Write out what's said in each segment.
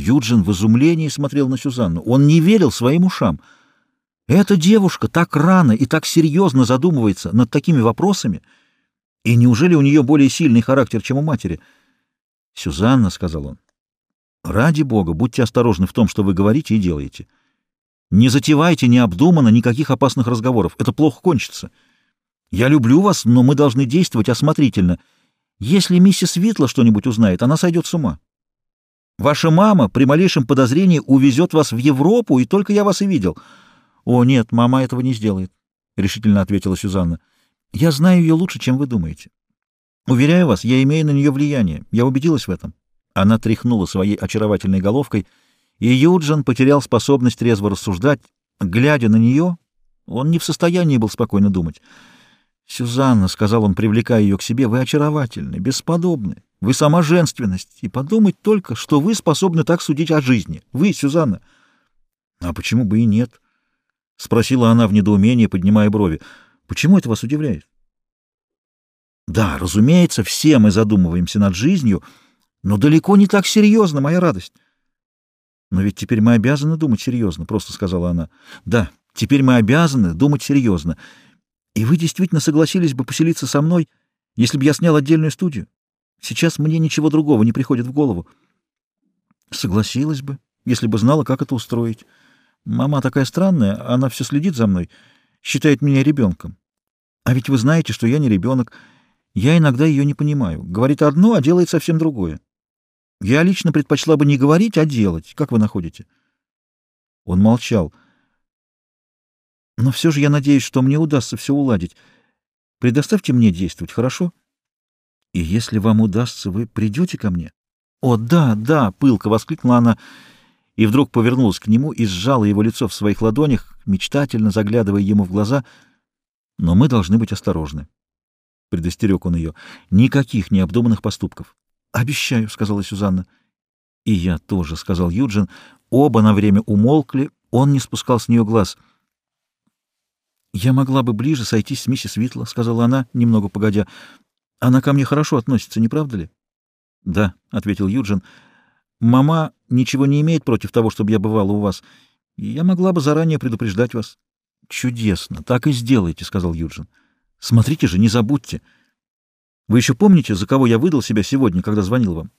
Юджин в изумлении смотрел на Сюзанну. Он не верил своим ушам. Эта девушка так рано и так серьезно задумывается над такими вопросами. И неужели у нее более сильный характер, чем у матери? «Сюзанна», — сказал он, — «ради Бога, будьте осторожны в том, что вы говорите и делаете. Не затевайте необдуманно никаких опасных разговоров. Это плохо кончится. Я люблю вас, но мы должны действовать осмотрительно. Если миссис Витла что-нибудь узнает, она сойдет с ума. Ваша мама при малейшем подозрении увезет вас в Европу, и только я вас и видел. — О, нет, мама этого не сделает, — решительно ответила Сюзанна. — Я знаю ее лучше, чем вы думаете. Уверяю вас, я имею на нее влияние. Я убедилась в этом. Она тряхнула своей очаровательной головкой, и Юджин потерял способность трезво рассуждать. Глядя на нее, он не в состоянии был спокойно думать. «Сюзанна», — сказал он, привлекая ее к себе, — «вы очаровательны, бесподобны. Вы сама женственность. И подумать только, что вы способны так судить о жизни. Вы, Сюзанна». «А почему бы и нет?» — спросила она в недоумении, поднимая брови. «Почему это вас удивляет?» «Да, разумеется, все мы задумываемся над жизнью, но далеко не так серьезно, моя радость». «Но ведь теперь мы обязаны думать серьезно», — просто сказала она. «Да, теперь мы обязаны думать серьезно». И вы действительно согласились бы поселиться со мной, если бы я снял отдельную студию? Сейчас мне ничего другого не приходит в голову. Согласилась бы, если бы знала, как это устроить. Мама такая странная, она все следит за мной, считает меня ребенком. А ведь вы знаете, что я не ребенок. Я иногда ее не понимаю. Говорит одно, а делает совсем другое. Я лично предпочла бы не говорить, а делать. Как вы находите? Он молчал. Но все же я надеюсь, что мне удастся все уладить. Предоставьте мне действовать, хорошо? И если вам удастся, вы придете ко мне? О, да, да, пылко воскликнула она, и вдруг повернулась к нему и сжала его лицо в своих ладонях, мечтательно заглядывая ему в глаза. Но мы должны быть осторожны. Предостерег он ее. Никаких необдуманных поступков. Обещаю, сказала Сюзанна. И я тоже, сказал Юджин. Оба на время умолкли, он не спускал с нее глаз — «Я могла бы ближе сойтись с миссис Витла», — сказала она, немного погодя. «Она ко мне хорошо относится, не правда ли?» «Да», — ответил Юджин. «Мама ничего не имеет против того, чтобы я бывала у вас. Я могла бы заранее предупреждать вас». «Чудесно, так и сделайте», — сказал Юджин. «Смотрите же, не забудьте. Вы еще помните, за кого я выдал себя сегодня, когда звонил вам?»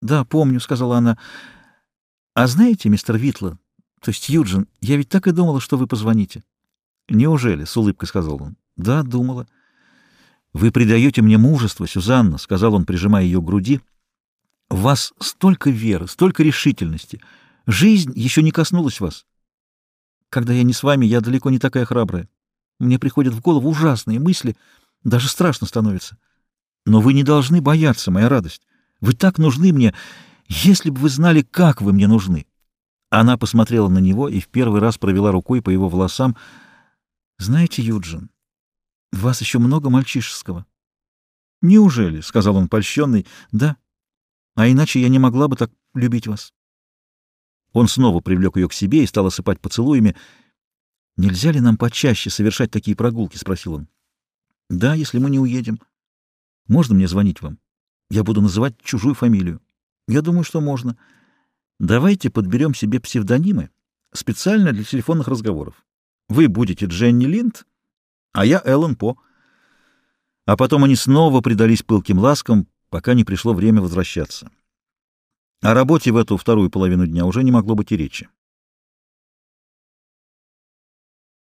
«Да, помню», — сказала она. «А знаете, мистер Витла, то есть Юджин, я ведь так и думала, что вы позвоните». «Неужели?» — с улыбкой сказал он. «Да, думала». «Вы придаете мне мужество, Сюзанна», — сказал он, прижимая ее к груди. «В вас столько веры, столько решительности. Жизнь еще не коснулась вас. Когда я не с вами, я далеко не такая храбрая. Мне приходят в голову ужасные мысли, даже страшно становится. Но вы не должны бояться, моя радость. Вы так нужны мне, если бы вы знали, как вы мне нужны». Она посмотрела на него и в первый раз провела рукой по его волосам, — знаете, Юджин, в вас еще много мальчишеского. Неужели? — сказал он польщенный. Да. А иначе я не могла бы так любить вас. Он снова привлек ее к себе и стал осыпать поцелуями. «Нельзя ли нам почаще совершать такие прогулки?» — спросил он. «Да, если мы не уедем. Можно мне звонить вам? Я буду называть чужую фамилию. Я думаю, что можно. Давайте подберем себе псевдонимы специально для телефонных разговоров. Вы будете Дженни Линд, а я Эллен По. А потом они снова предались пылким ласкам, пока не пришло время возвращаться. О работе в эту вторую половину дня уже не могло быть и речи.